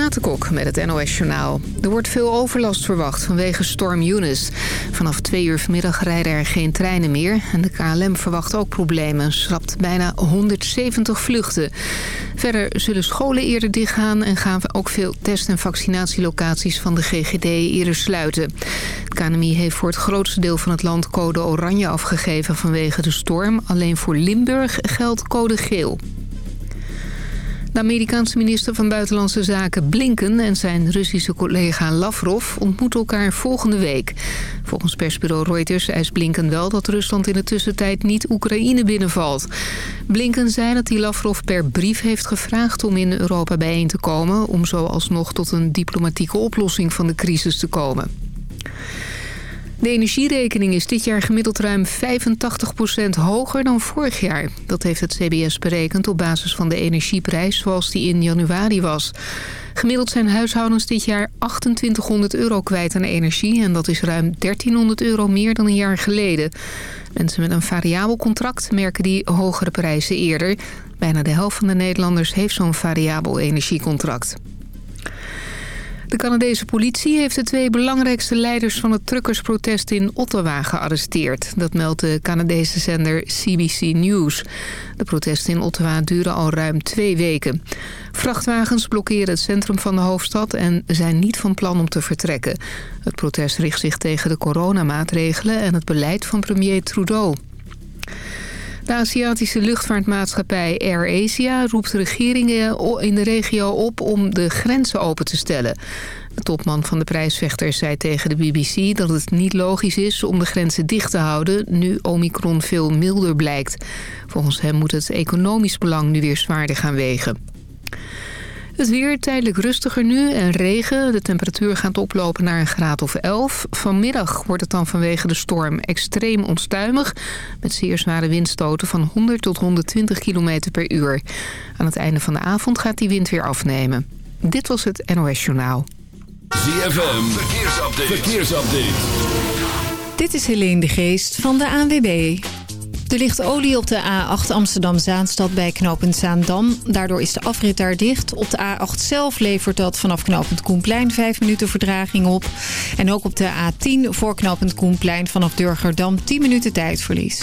Renate met het NOS Journaal. Er wordt veel overlast verwacht vanwege storm Eunice. Vanaf twee uur vanmiddag rijden er geen treinen meer. En de KLM verwacht ook problemen. Schrapt bijna 170 vluchten. Verder zullen scholen eerder dichtgaan... en gaan ook veel test- en vaccinatielocaties van de GGD eerder sluiten. Het KNMI heeft voor het grootste deel van het land code oranje afgegeven vanwege de storm. Alleen voor Limburg geldt code geel. De Amerikaanse minister van Buitenlandse Zaken Blinken en zijn Russische collega Lavrov ontmoeten elkaar volgende week. Volgens persbureau Reuters eist Blinken wel dat Rusland in de tussentijd niet Oekraïne binnenvalt. Blinken zei dat hij Lavrov per brief heeft gevraagd om in Europa bijeen te komen... om zo alsnog tot een diplomatieke oplossing van de crisis te komen. De energierekening is dit jaar gemiddeld ruim 85% hoger dan vorig jaar. Dat heeft het CBS berekend op basis van de energieprijs zoals die in januari was. Gemiddeld zijn huishoudens dit jaar 2800 euro kwijt aan energie... en dat is ruim 1300 euro meer dan een jaar geleden. Mensen met een variabel contract merken die hogere prijzen eerder. Bijna de helft van de Nederlanders heeft zo'n variabel energiecontract. De Canadese politie heeft de twee belangrijkste leiders van het truckersprotest in Ottawa gearresteerd. Dat meldt de Canadese zender CBC News. De protesten in Ottawa duren al ruim twee weken. Vrachtwagens blokkeren het centrum van de hoofdstad en zijn niet van plan om te vertrekken. Het protest richt zich tegen de coronamaatregelen en het beleid van premier Trudeau. De Aziatische luchtvaartmaatschappij AirAsia roept regeringen in de regio op om de grenzen open te stellen. De topman van de prijsvechters zei tegen de BBC dat het niet logisch is om de grenzen dicht te houden nu Omicron veel milder blijkt. Volgens hem moet het economisch belang nu weer zwaarder gaan wegen. Het weer tijdelijk rustiger nu en regen. De temperatuur gaat oplopen naar een graad of 11. Vanmiddag wordt het dan vanwege de storm extreem onstuimig... met zeer zware windstoten van 100 tot 120 km per uur. Aan het einde van de avond gaat die wind weer afnemen. Dit was het NOS Journaal. ZFM, verkeersupdate. verkeersupdate. Dit is Helene de Geest van de ANWB. Er ligt olie op de A8 Amsterdam-Zaanstad bij knooppunt Zaandam. Daardoor is de afrit daar dicht. Op de A8 zelf levert dat vanaf knooppunt Koenplein 5 minuten verdraging op. En ook op de A10 voor knooppunt Koenplein vanaf Durgerdam 10 minuten tijdverlies.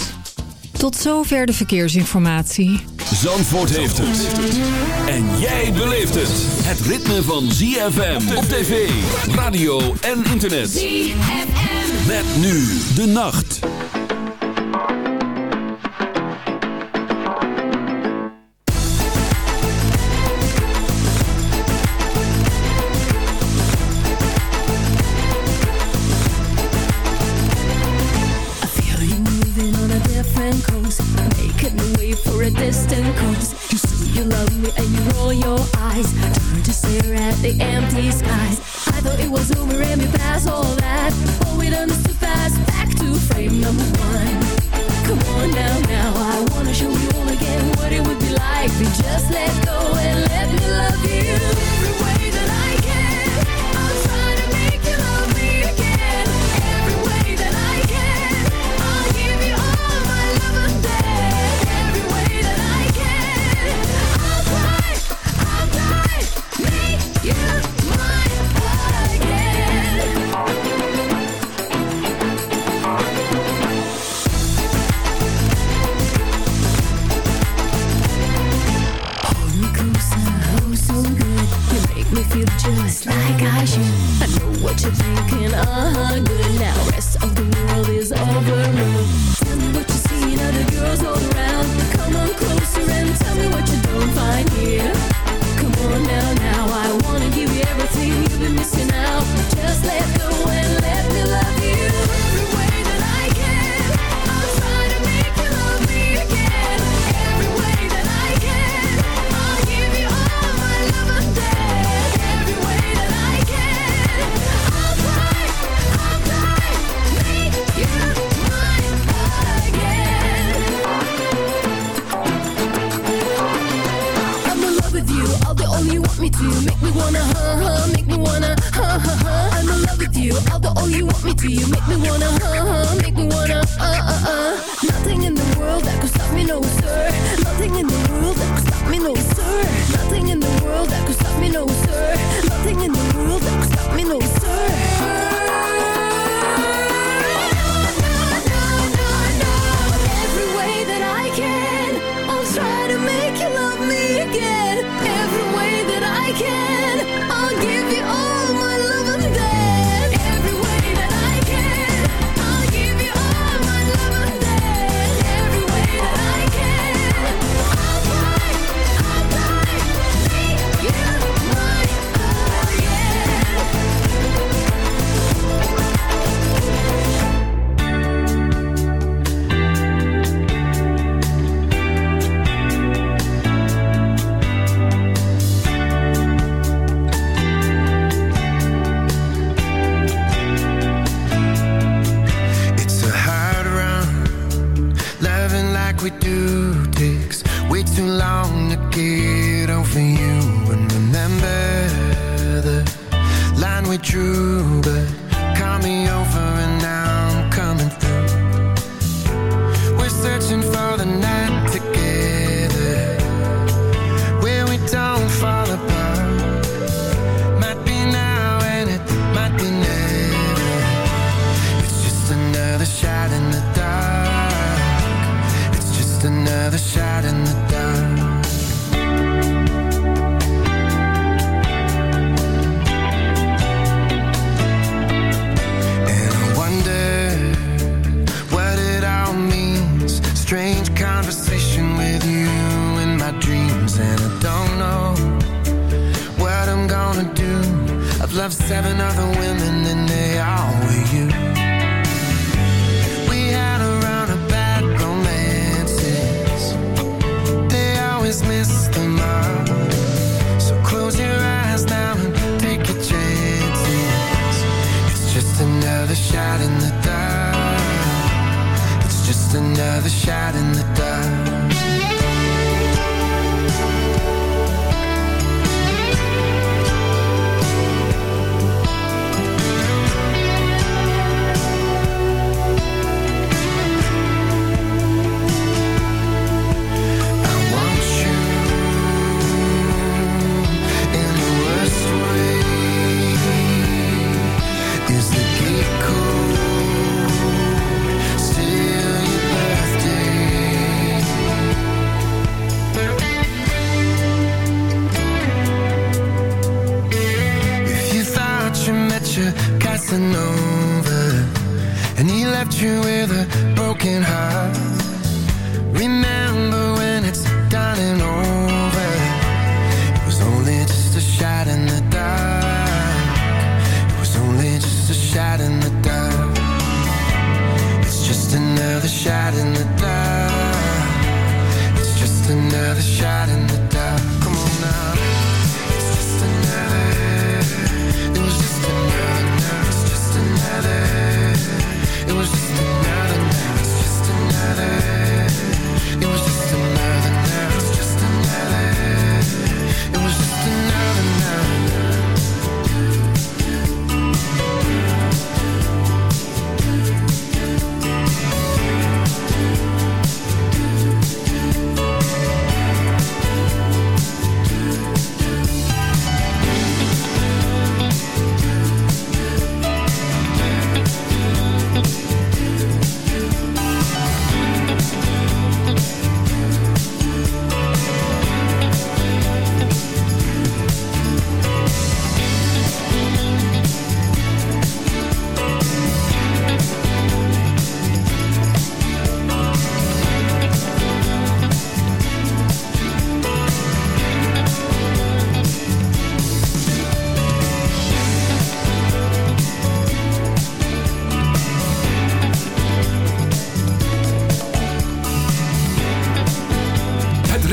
Tot zover de verkeersinformatie. Zandvoort heeft het. En jij beleeft het. Het ritme van ZFM op tv, radio en internet. ZFM. Met nu de nacht. Distant coast You say you love me and you roll your eyes. Turn to stare at the empty skies. I thought it was over and we passed all that. But we done this too fast. Back to frame number one. Come on now, now. I wanna show you all again What it would be like. If you just let go And let me love you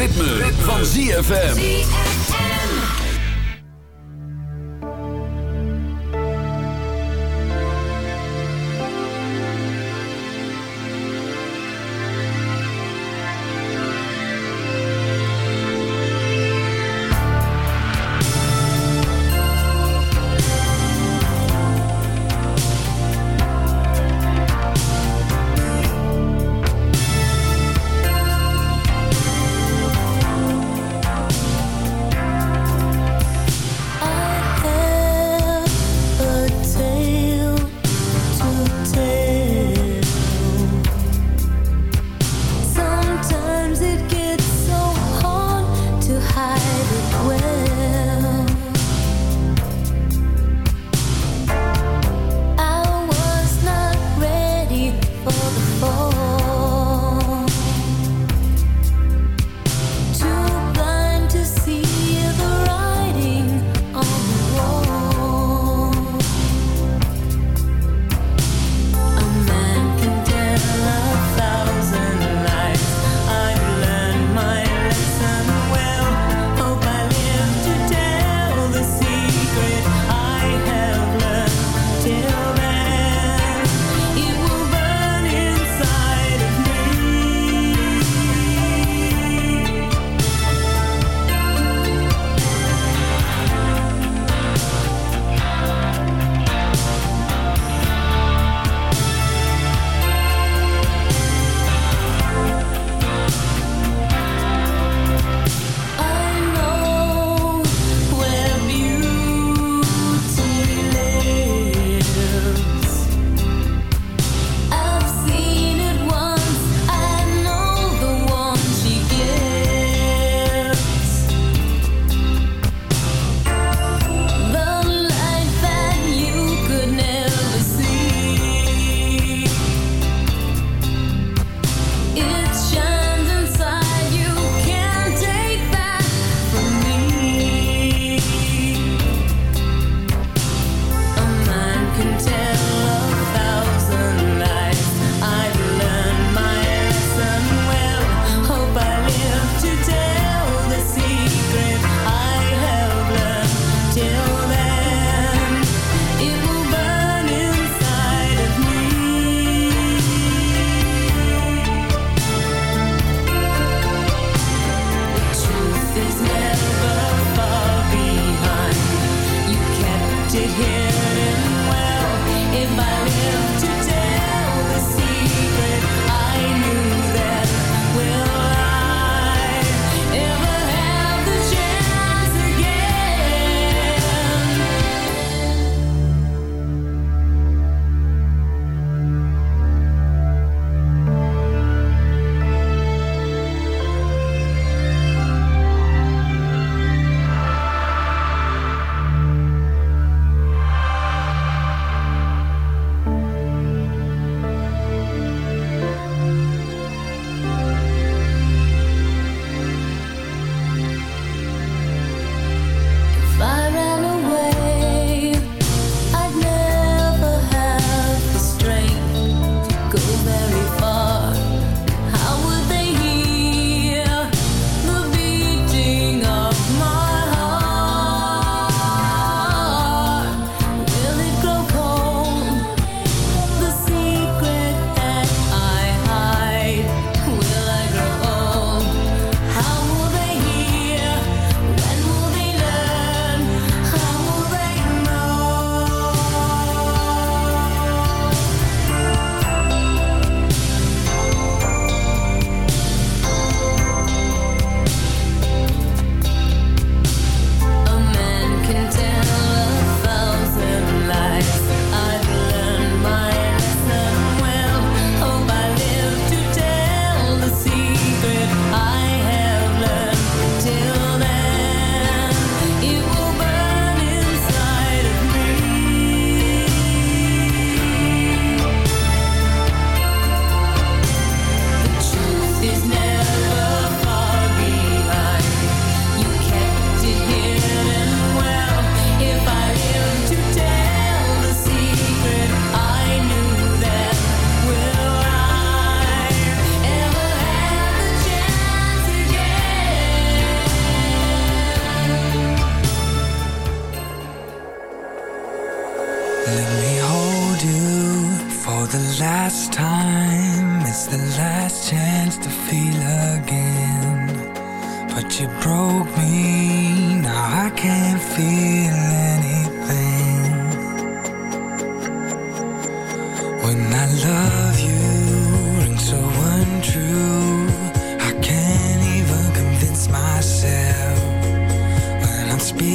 Ritme, van ZFM.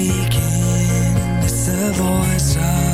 Speaking. It's the voice of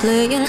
playing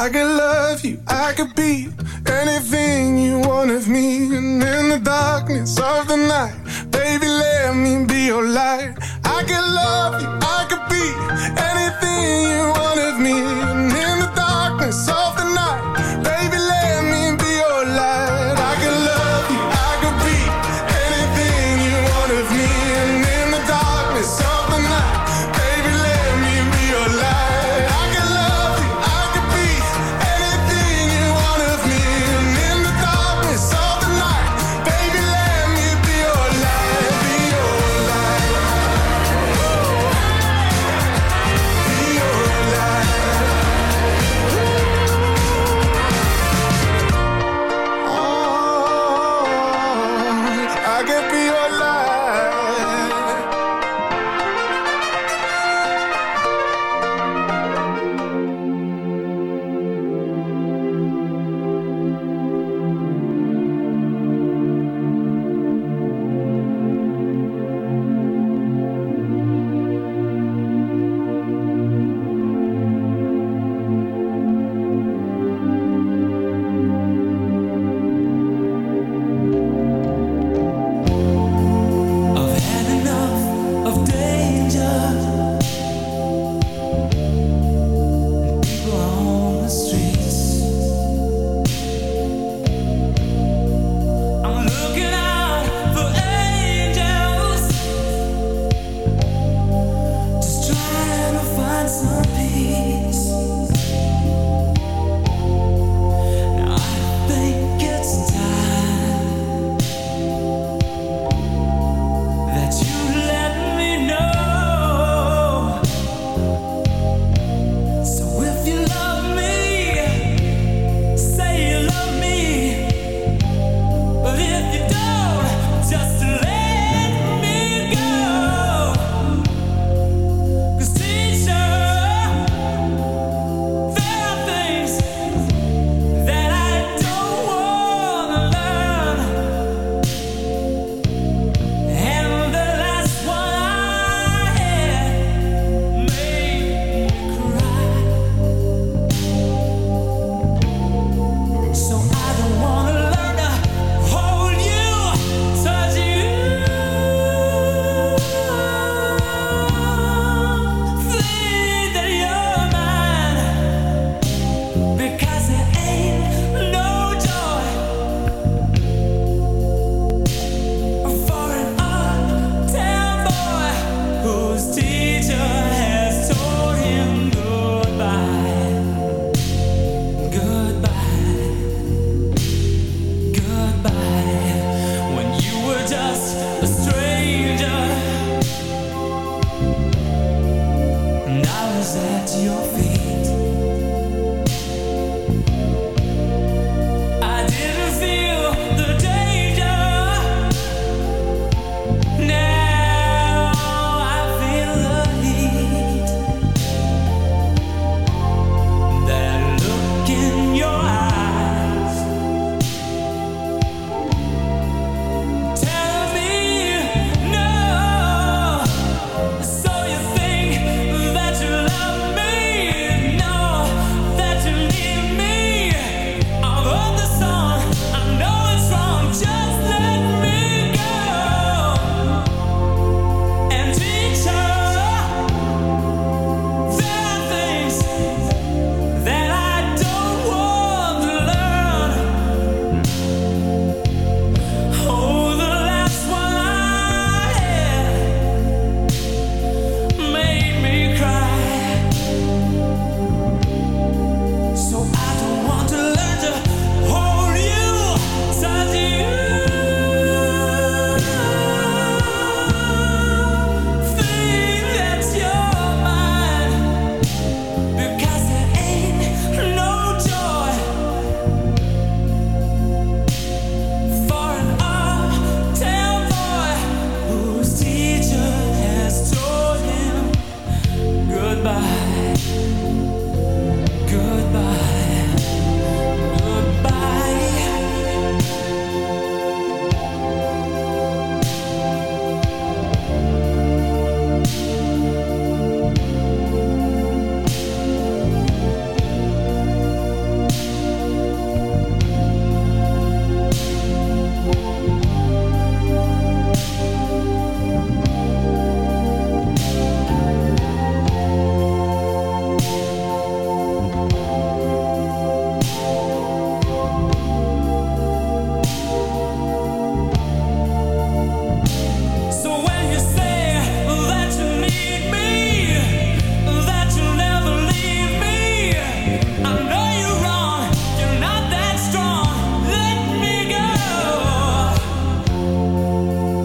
I could love you, I could be anything you want of me. And in the darkness of the night, baby, let me be your light. I could love you, I could be anything you want of me.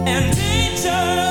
and teacher.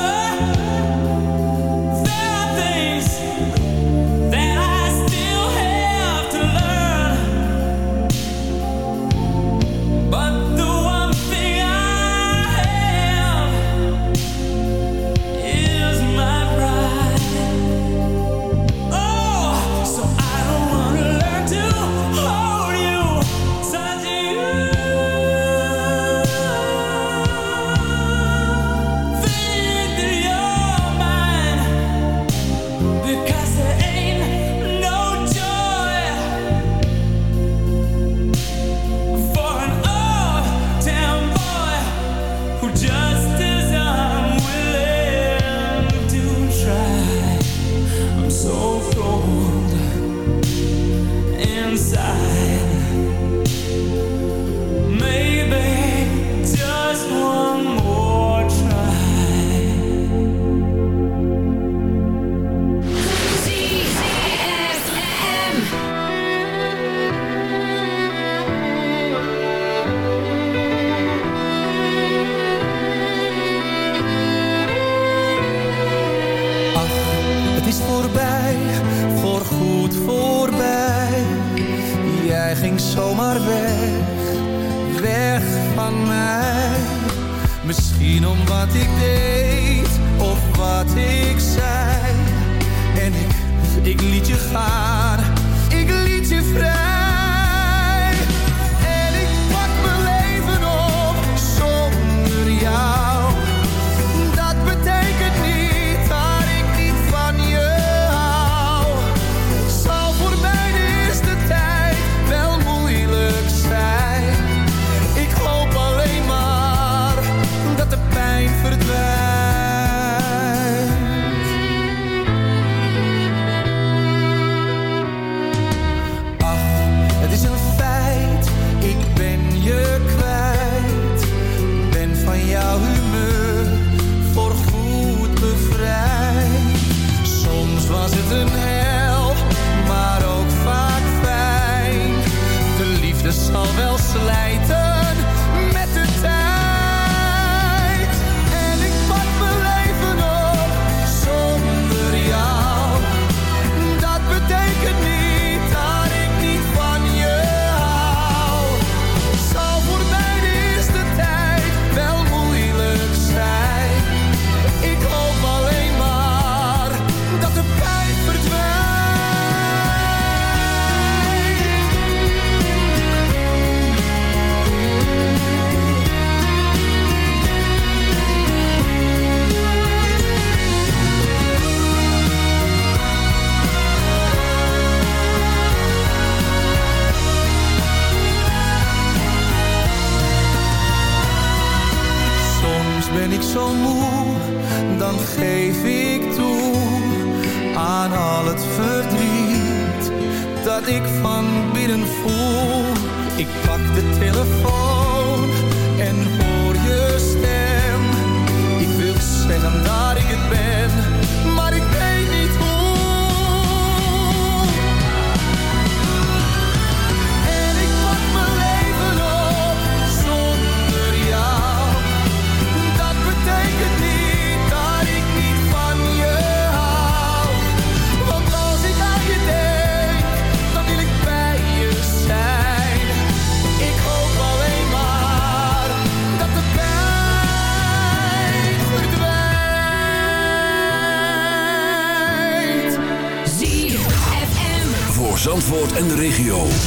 En de regio.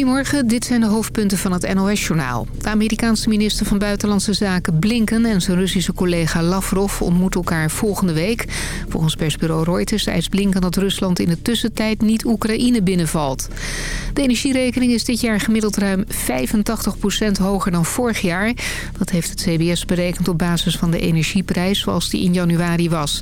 Goedemorgen, dit zijn de hoofdpunten van het NOS-journaal. De Amerikaanse minister van Buitenlandse Zaken Blinken en zijn Russische collega Lavrov ontmoeten elkaar volgende week. Volgens persbureau Reuters eist Blinken dat Rusland in de tussentijd niet Oekraïne binnenvalt. De energierekening is dit jaar gemiddeld ruim 85% hoger dan vorig jaar. Dat heeft het CBS berekend op basis van de energieprijs zoals die in januari was.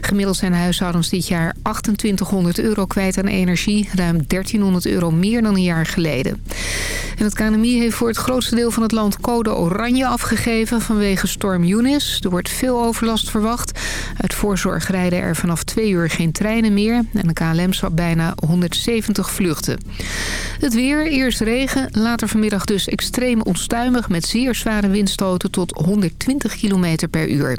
Gemiddeld zijn huishoudens dit jaar 2800 euro kwijt aan energie, ruim 1300 euro meer dan een jaar geleden. En het KNMI heeft voor het grootste deel van het land code oranje afgegeven vanwege storm Eunice. Er wordt veel overlast verwacht. Uit voorzorg rijden er vanaf twee uur geen treinen meer. En de KLM zat bijna 170 vluchten. Het weer, eerst regen, later vanmiddag dus extreem onstuimig... met zeer zware windstoten tot 120 km per uur.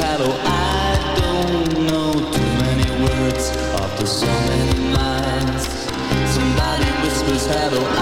I don't know too many words after so many minds. Somebody whispers hello.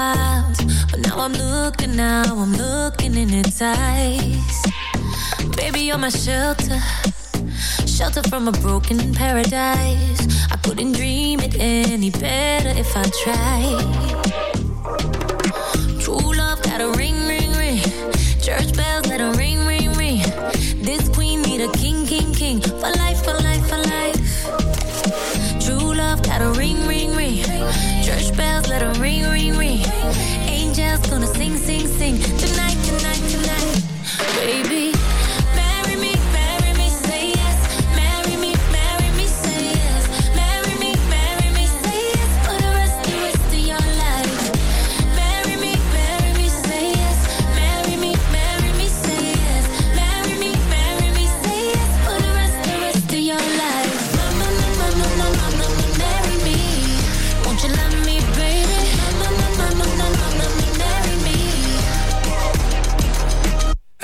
wild. But now I'm looking, now I'm looking in its eyes. Baby, you're my shelter. Shelter from a broken paradise. I couldn't dream it any better if I tried.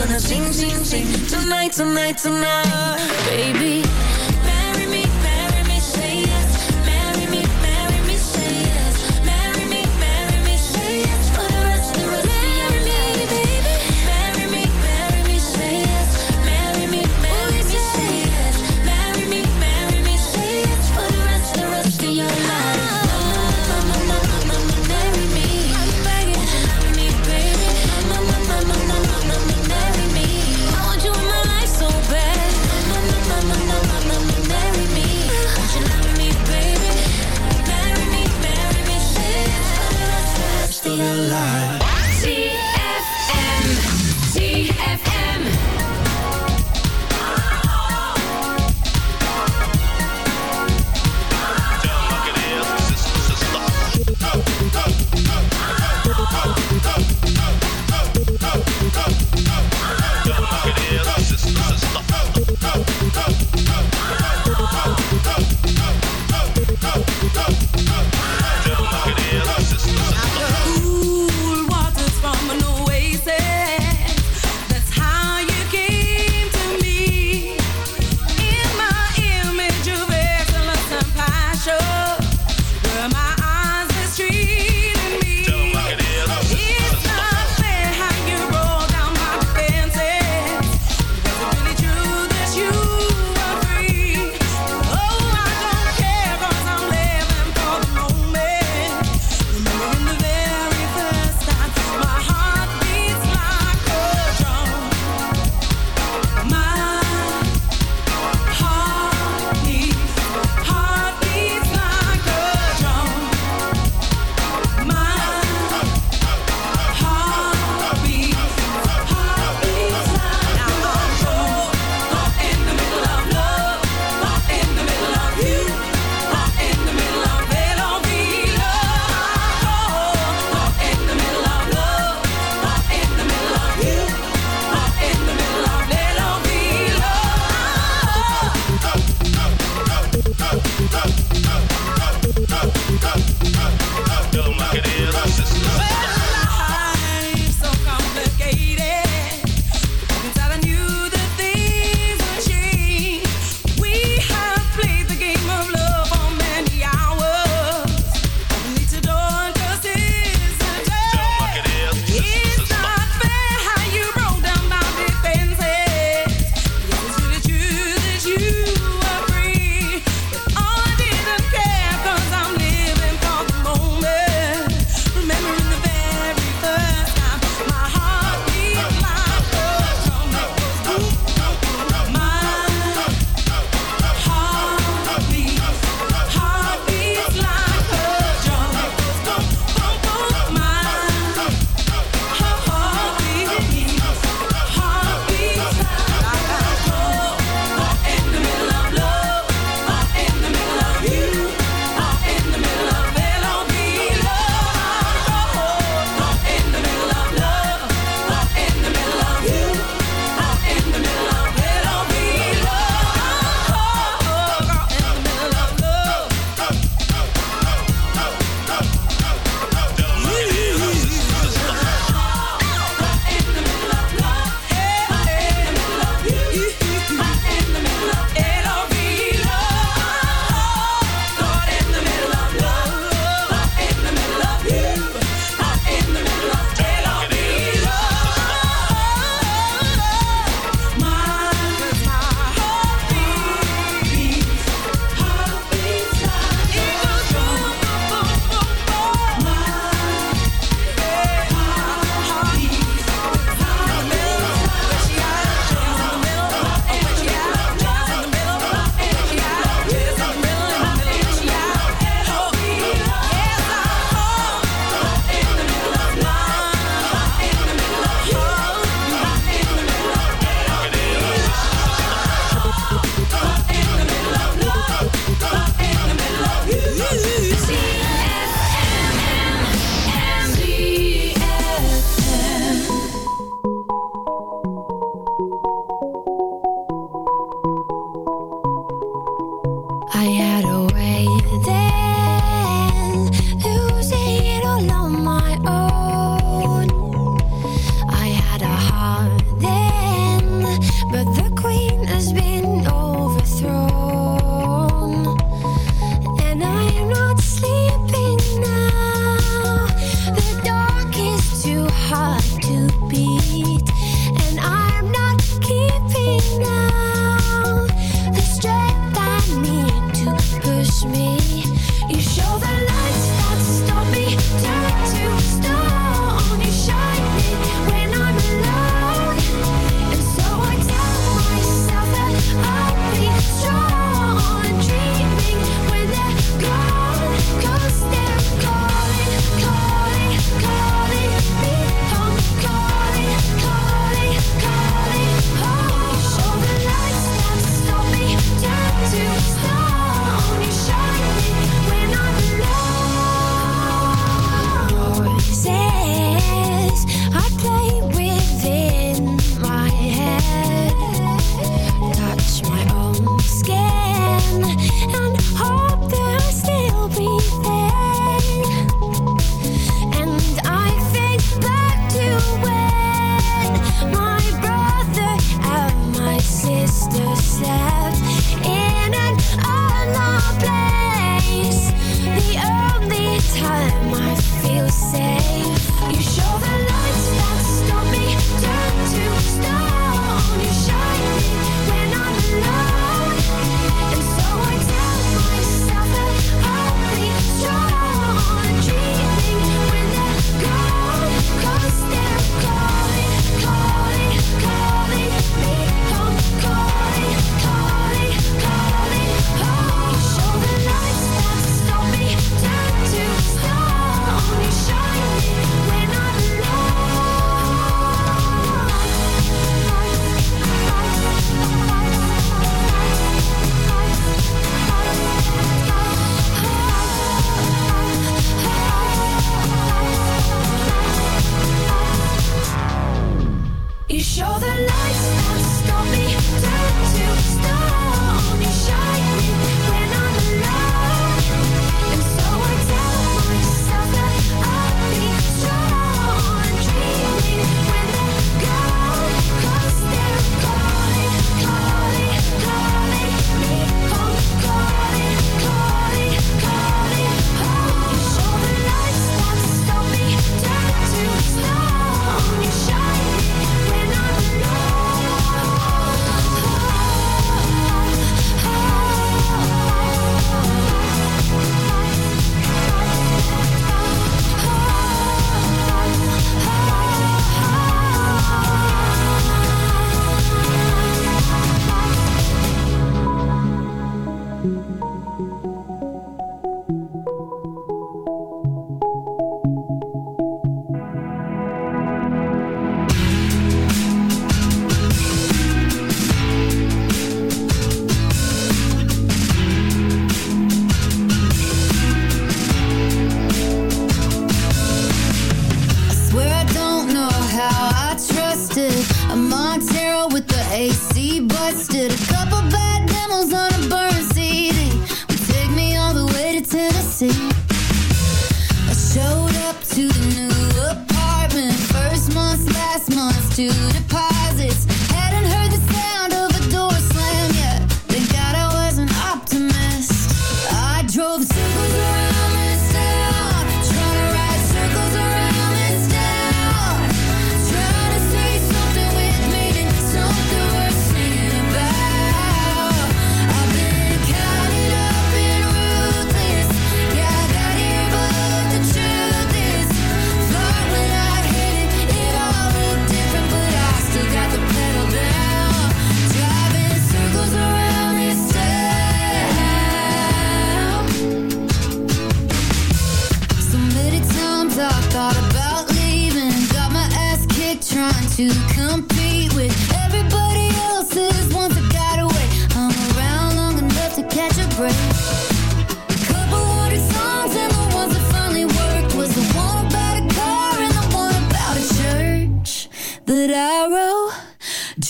gonna sing, sing, sing. Tonight, tonight, tonight. Baby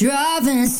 driving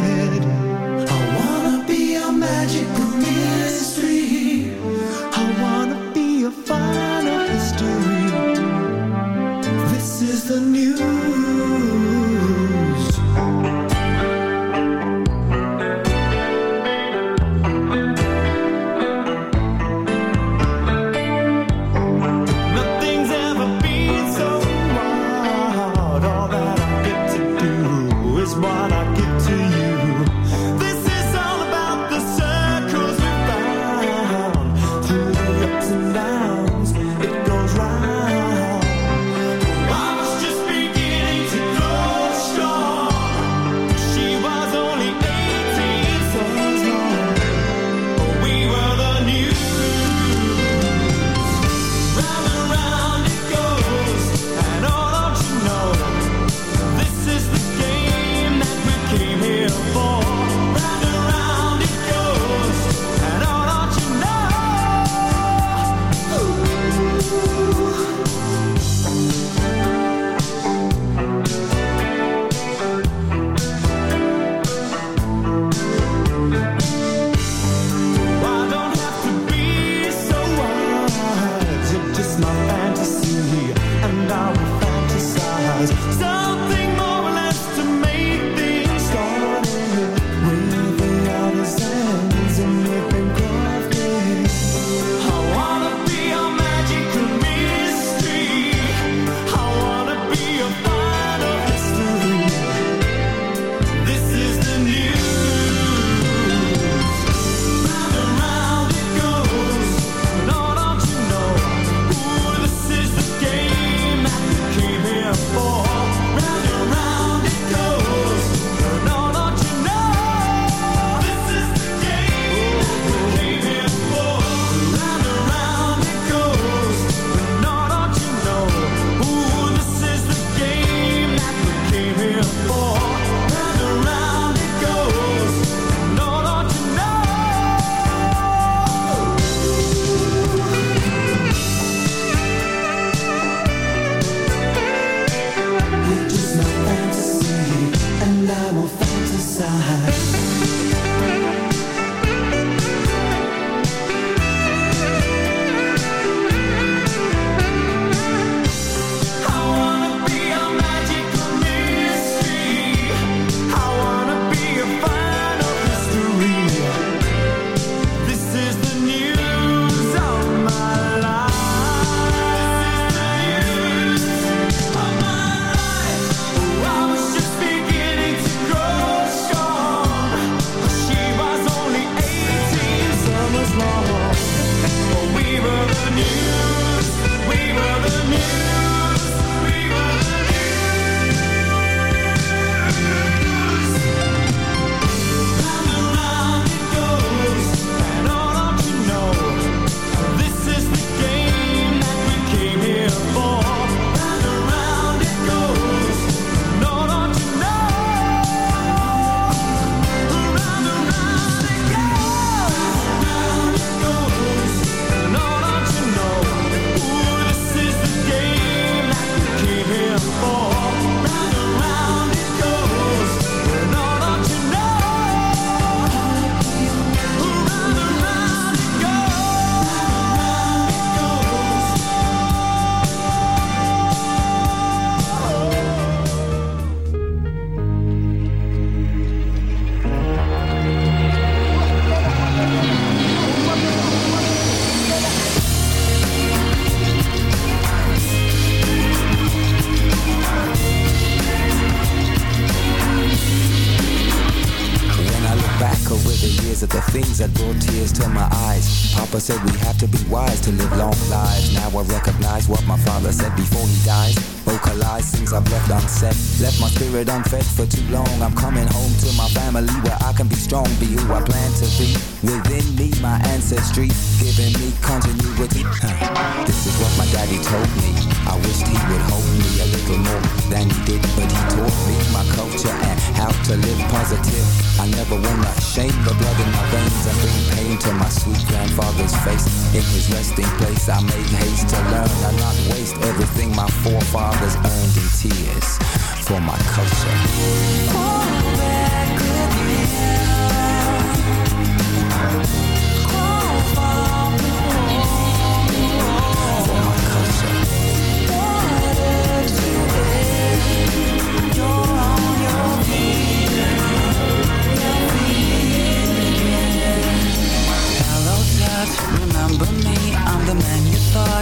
последний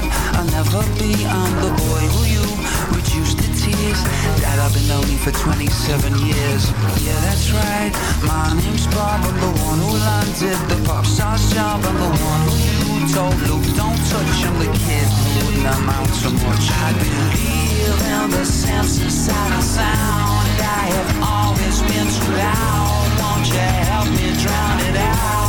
thought I'll never be. I'm the boy who you reduced to tears. Dad, I've been lonely for 27 years. Yeah, that's right. My name's Bob. I'm the one who landed the pop star's job. I'm the one who you told Luke, don't touch. I'm the kid who wouldn't amount to much. I believe in the sense inside of sound. I have always been too loud. Won't you help me drown it out?